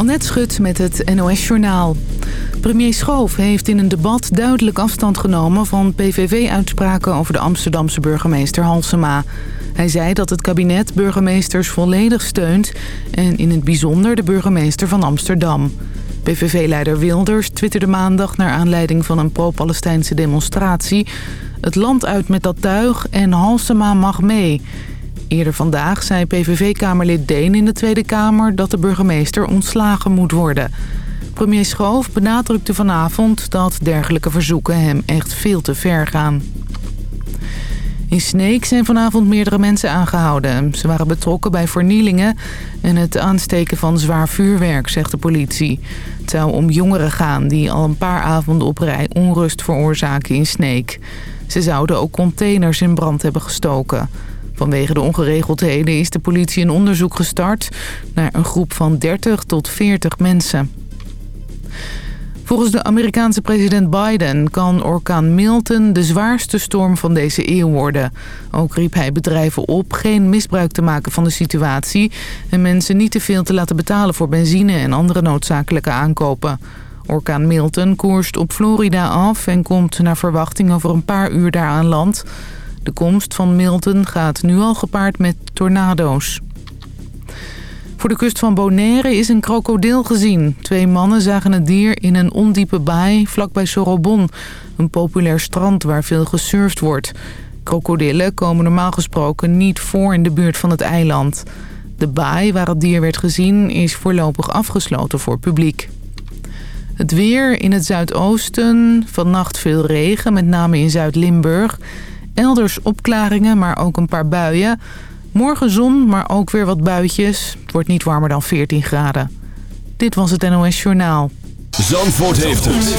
Annette Schut met het NOS Journaal. Premier Schoof heeft in een debat duidelijk afstand genomen... van PVV-uitspraken over de Amsterdamse burgemeester Halsema. Hij zei dat het kabinet burgemeesters volledig steunt... en in het bijzonder de burgemeester van Amsterdam. PVV-leider Wilders twitterde maandag naar aanleiding van een pro-Palestijnse demonstratie... het land uit met dat tuig en Halsema mag mee... Eerder vandaag zei PVV-kamerlid Deen in de Tweede Kamer... dat de burgemeester ontslagen moet worden. Premier Schoof benadrukte vanavond dat dergelijke verzoeken hem echt veel te ver gaan. In Sneek zijn vanavond meerdere mensen aangehouden. Ze waren betrokken bij vernielingen en het aansteken van zwaar vuurwerk, zegt de politie. Het zou om jongeren gaan die al een paar avonden op rij onrust veroorzaken in Sneek. Ze zouden ook containers in brand hebben gestoken. Vanwege de ongeregeldheden is de politie een onderzoek gestart... naar een groep van 30 tot 40 mensen. Volgens de Amerikaanse president Biden kan orkaan Milton de zwaarste storm van deze eeuw worden. Ook riep hij bedrijven op geen misbruik te maken van de situatie... en mensen niet te veel te laten betalen voor benzine en andere noodzakelijke aankopen. Orkaan Milton koerst op Florida af en komt naar verwachting over een paar uur daar aan land... De komst van Milton gaat nu al gepaard met tornado's. Voor de kust van Bonaire is een krokodil gezien. Twee mannen zagen het dier in een ondiepe baai vlakbij Sorobon. Een populair strand waar veel gesurfd wordt. Krokodillen komen normaal gesproken niet voor in de buurt van het eiland. De baai waar het dier werd gezien is voorlopig afgesloten voor publiek. Het weer in het zuidoosten, vannacht veel regen, met name in Zuid-Limburg... Elders opklaringen, maar ook een paar buien. Morgen zon, maar ook weer wat buitjes. Het wordt niet warmer dan 14 graden. Dit was het NOS Journaal. Zandvoort heeft het.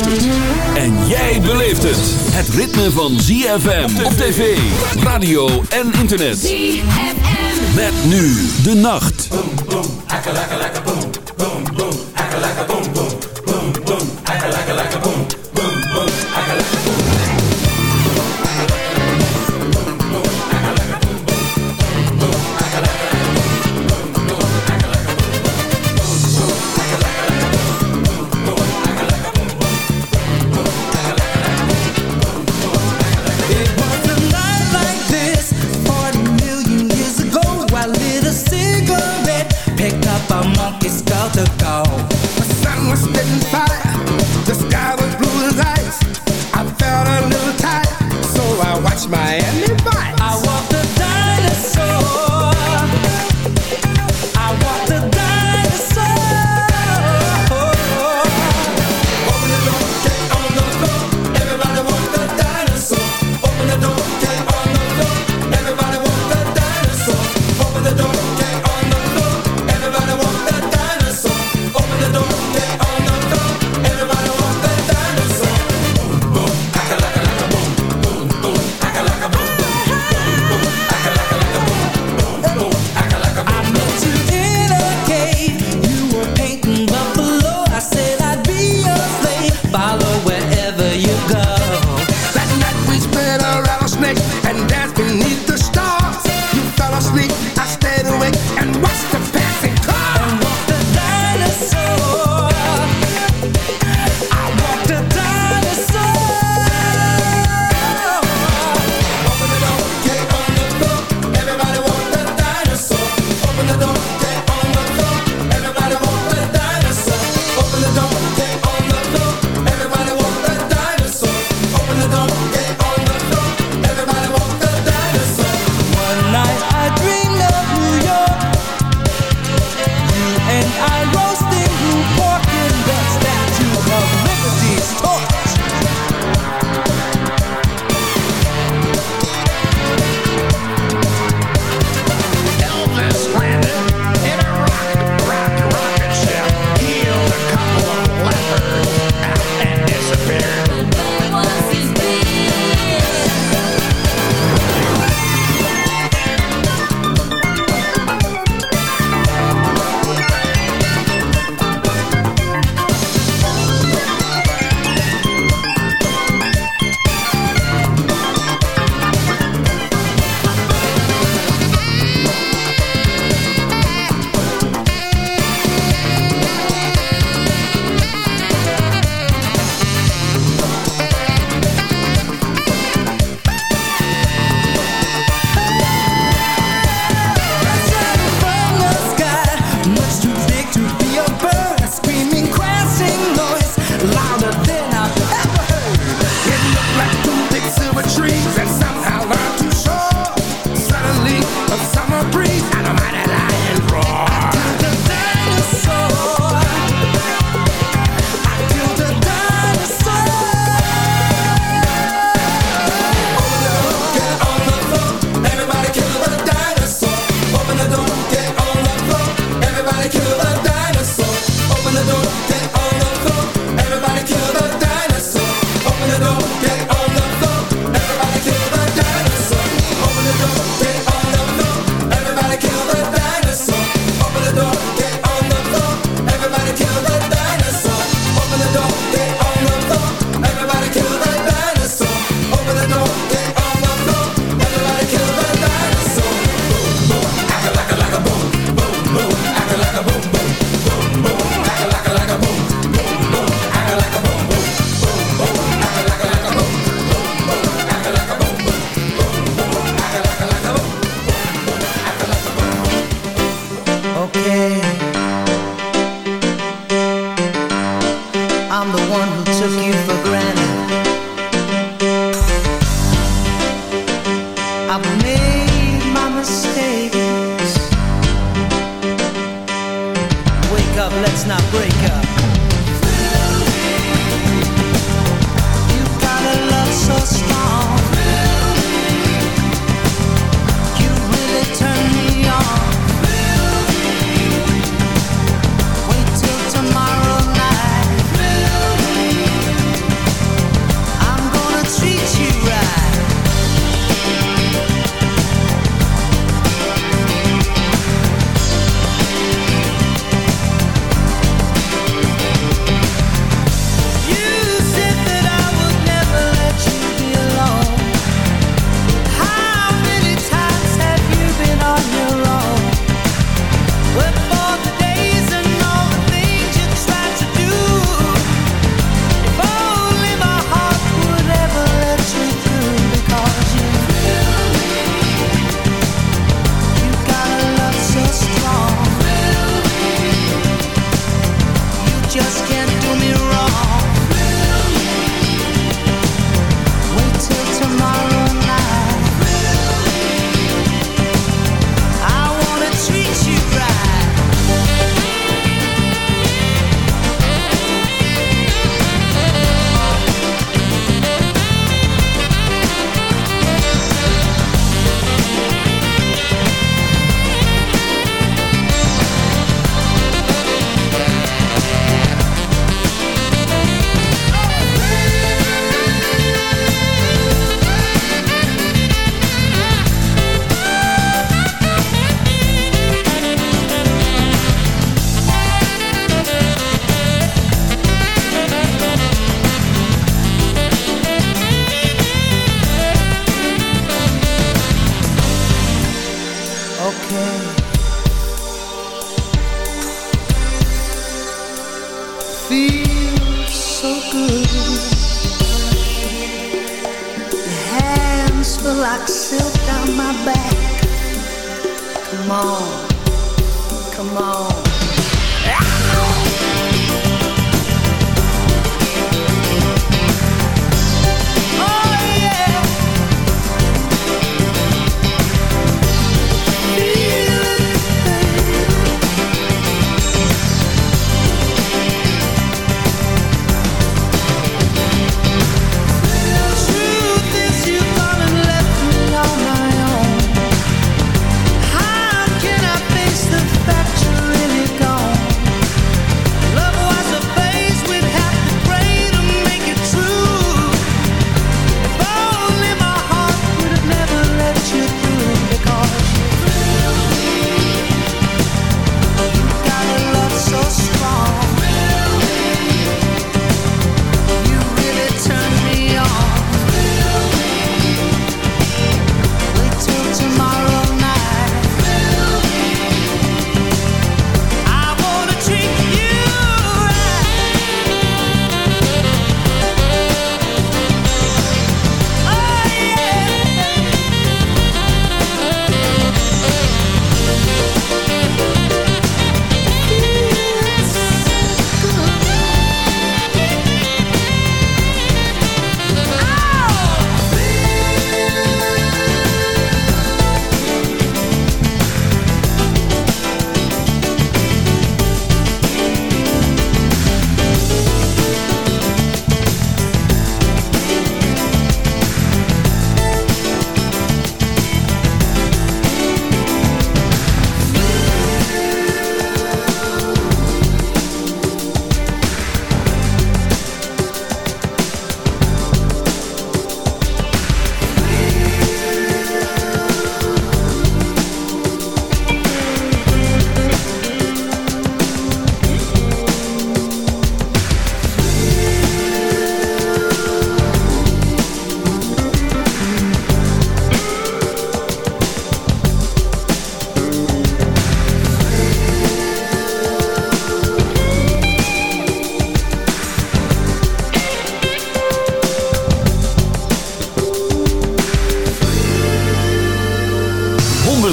En jij beleeft het. Het ritme van ZFM op tv, radio en internet. ZFM. Met nu de nacht. Boom, boom, boom, boom, boom, boom, boom, boom, Miami.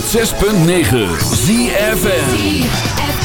106.9 ZFN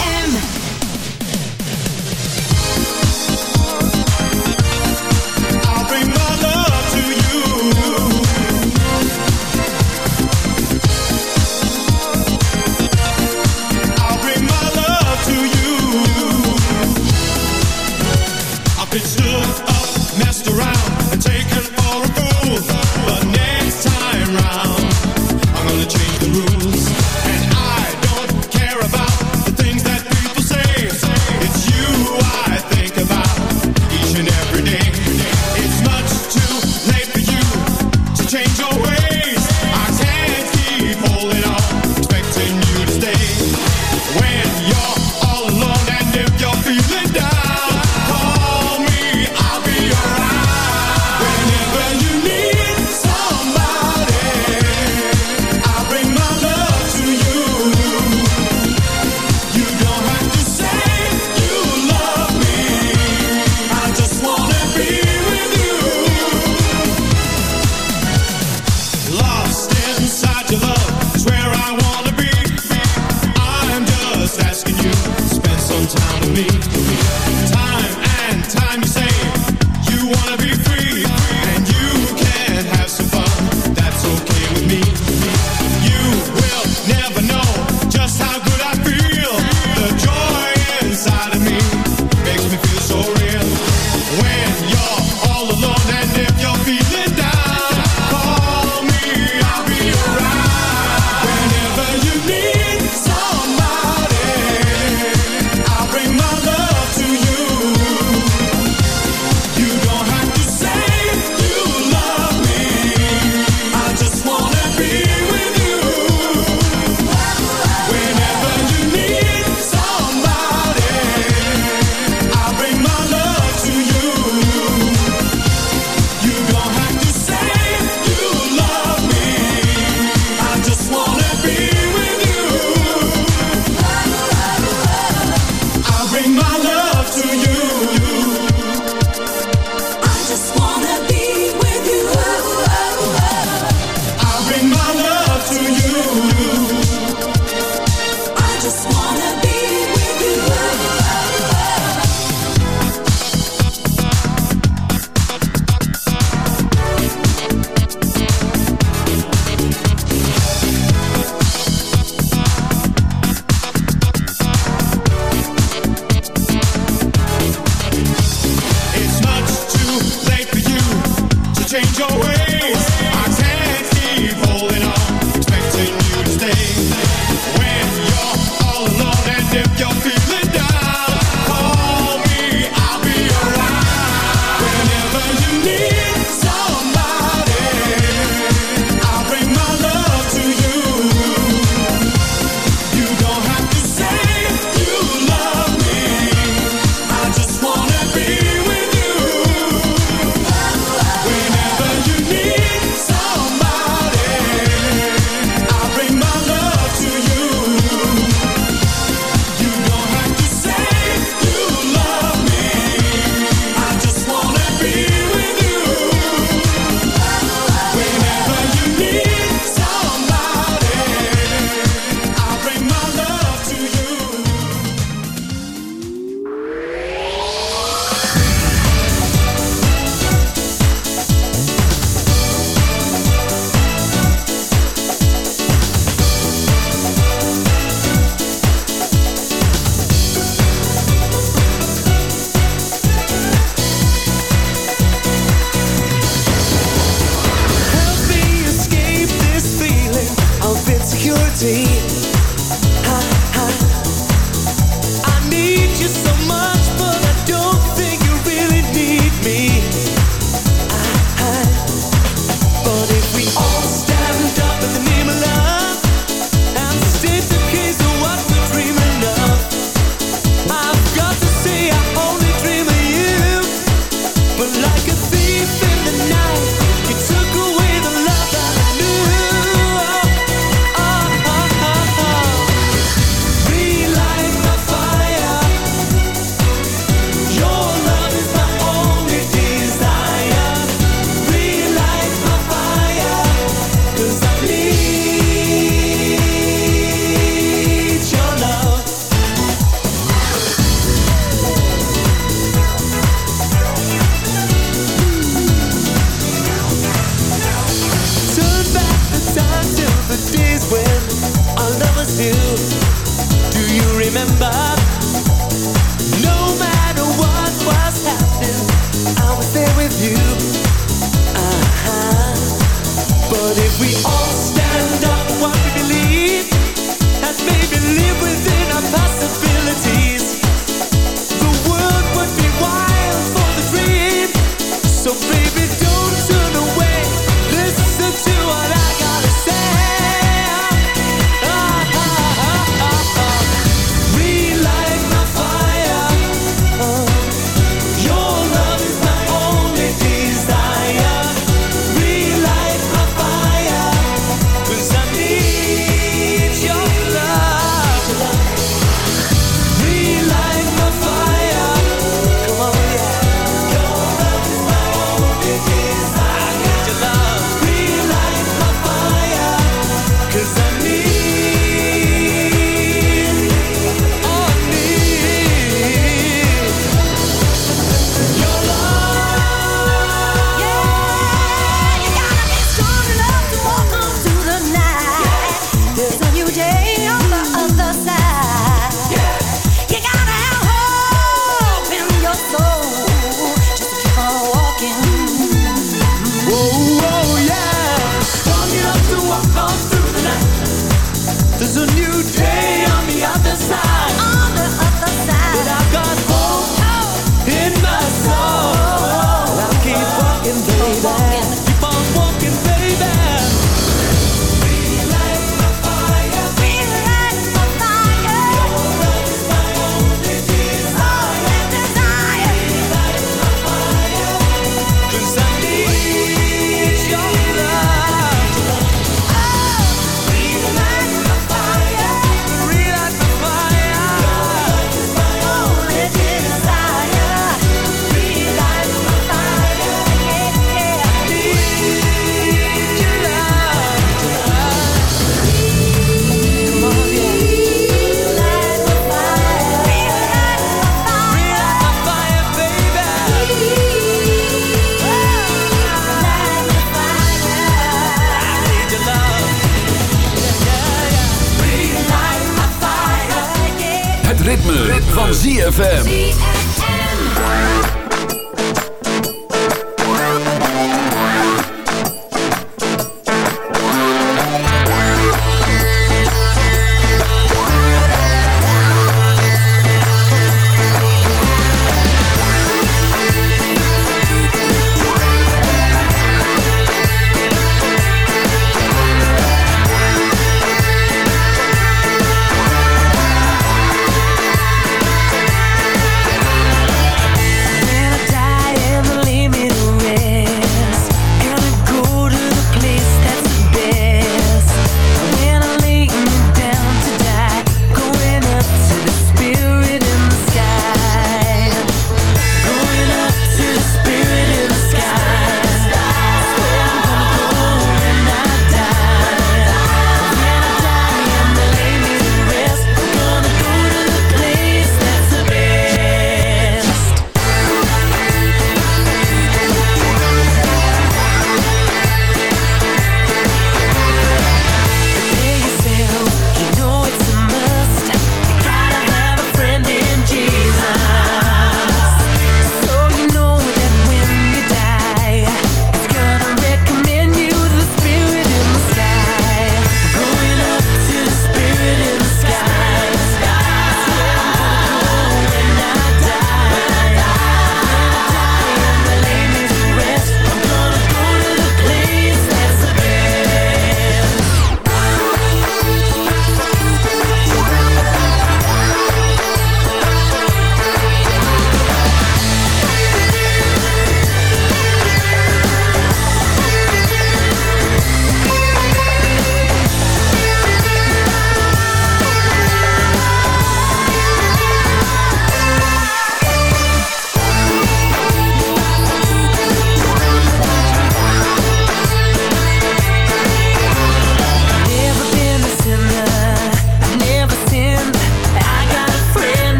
If we all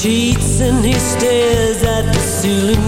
Get and he stares at the funky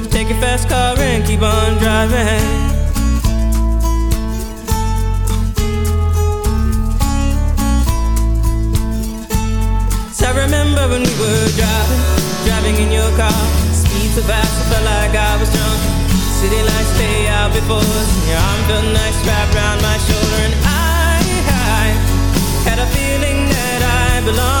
Take your fast car and keep on driving. So I remember when we were driving, driving in your car. Speed so fast, I felt like I was drunk. City lights stay out before us. and Your arm felt nice wrapped around my shoulder, and I, I had a feeling that I belonged.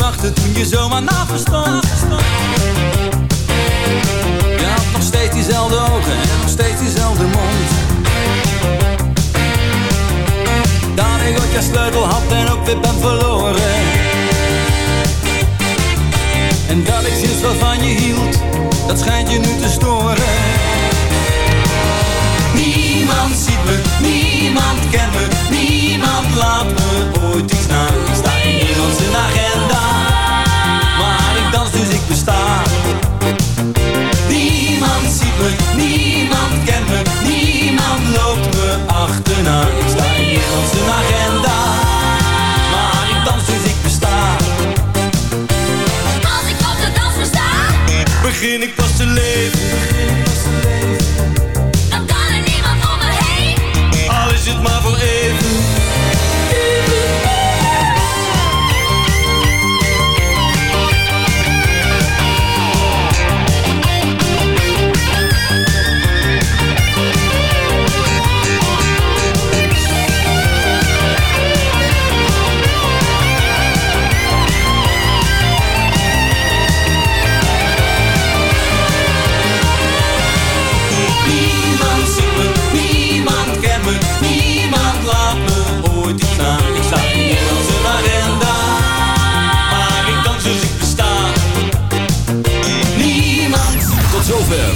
Lachte toen je zomaar na verstond. Je had nog steeds diezelfde ogen en nog steeds diezelfde mond. Dat ik ooit je sleutel had en ook weer ben verloren. En dat ik sinds wat van je hield, dat schijnt je nu te storen. Niemand ziet me, niemand kent me, niemand laat me ooit iets na. Ik sta in zijn agenda, maar ik dans dus ik besta. Niemand ziet me, niemand kent me, niemand loopt me achterna. Ik sta in agenda,